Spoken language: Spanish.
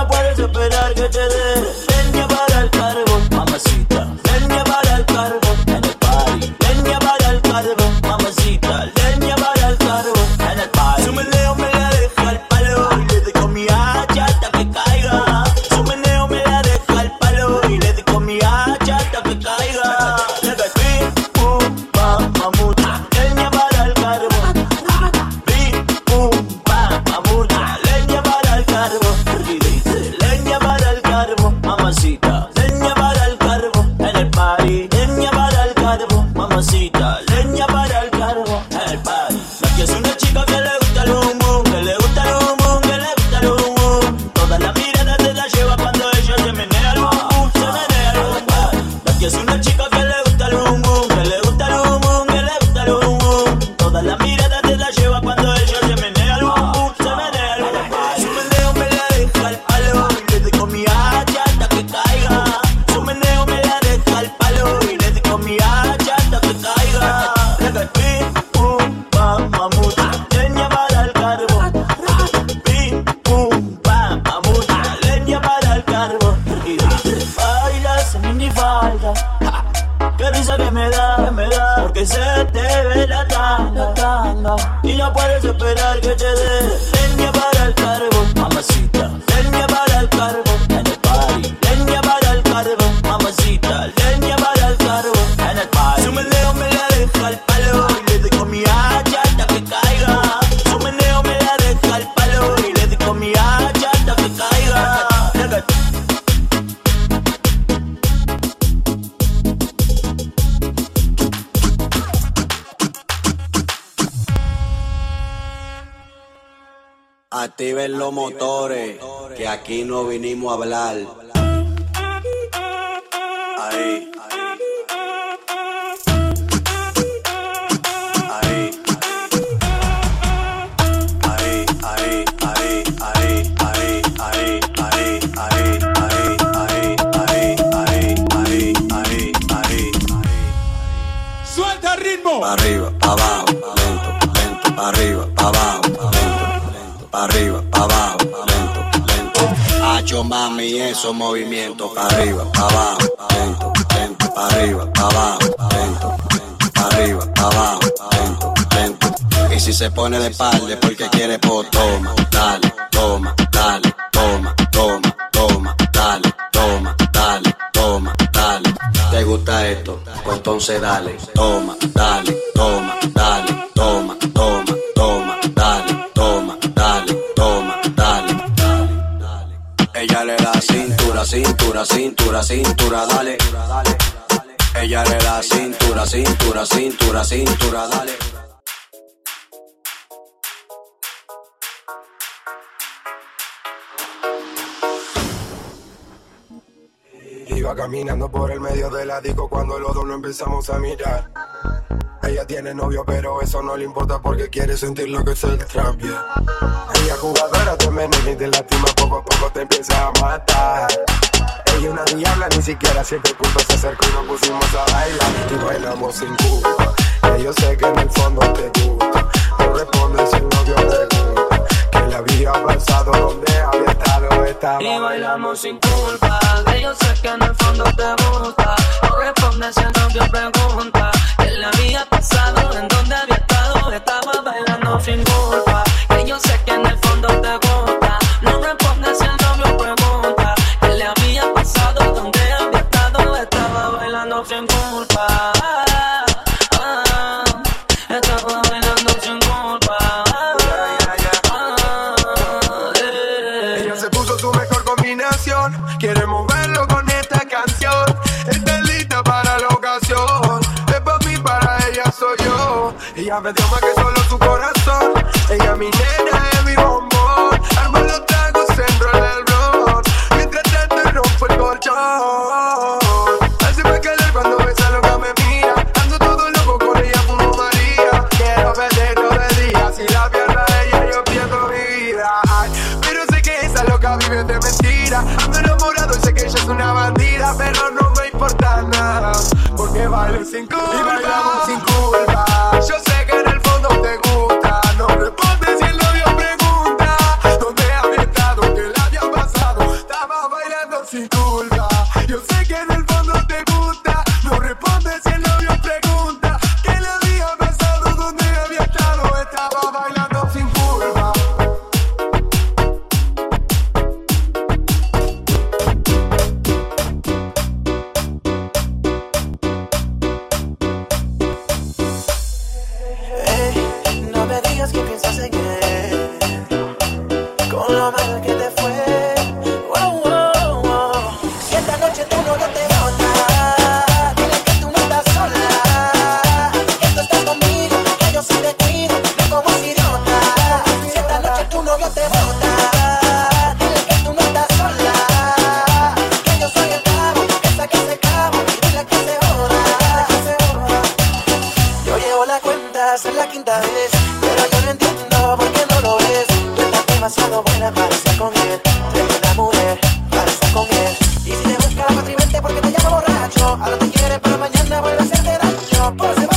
niña, puedes esperar que te dé. Tanga. Y no puedes esperar que te dé leña para el carbón, mamacita. Activen los motores, que aquí no vinimos a hablar. Ahí. Ahí. Ahí, ahí, ahí, ahí, ahí, ahí, ahí, ahí, ahí, ahí, ahí, ahí, ahí, ahí, ahí. Suelta el ritmo. Arriba, pa' abajo, lento, lento, arriba, pa' abajo, pa' arriba, pa' abajo, lento, lento. Hacho mami, esos movimientos, pa' arriba, pa' abajo, lento, lento, pa' arriba, pa' abajo, lento, pa' arriba, pa' abajo, lento, lento. Y si se pone de espalda es porque quiere, pues toma, dale, toma, dale, toma, toma, toma, dale, toma, dale, toma, dale. ¿Te gusta esto? Pues entonces dale, toma, dale, toma, dale, toma, toma, cintura, cintura, cintura, dale. Ella le da cintura, cintura, cintura, cintura, dale. Iba caminando por el medio del disco cuando los dos nos empezamos a mirar. Ella tiene novio, pero eso no le importa porque quiere sentir lo que es el trap, yeah. Ella jugadora te envenena y te lastima, poco a poco te empieza a matar. Ella una diabla, ni siquiera siempre punto se acercó y nos pusimos a bailar y bailamos sin culpa. Que yo sé que en el fondo te gusta, no respondes si el novio pregunta. Que le había pasado donde había estado, estaba Y bailamos sin culpa, que yo sé que en el fondo te gusta. No respondes si el novio pregunta. Sin culpa. Ah, Estaba bailando sin culpa. Ah, eh. Ella se puso su mejor combinación. Quiere moverlo con esta canción. Está lista para la ocasión. Es para mí, para ella soy yo. Ella me dio más que solo su corazón. Ella mi nena es mi bombón. Arma los tragos, enrola el ron. Mientras tanto rompo el colchón. una bandida, pero no me importa nada. Porque bailo sin culpa. Y bailamos sin culpa. Yo sé que en el fondo te gusta. No respondes si el novio pregunta. ¿Dónde había estado? ¿Qué le había pasado? Estaba bailando sin culpa. Ahora te quiere para mañana vuelve a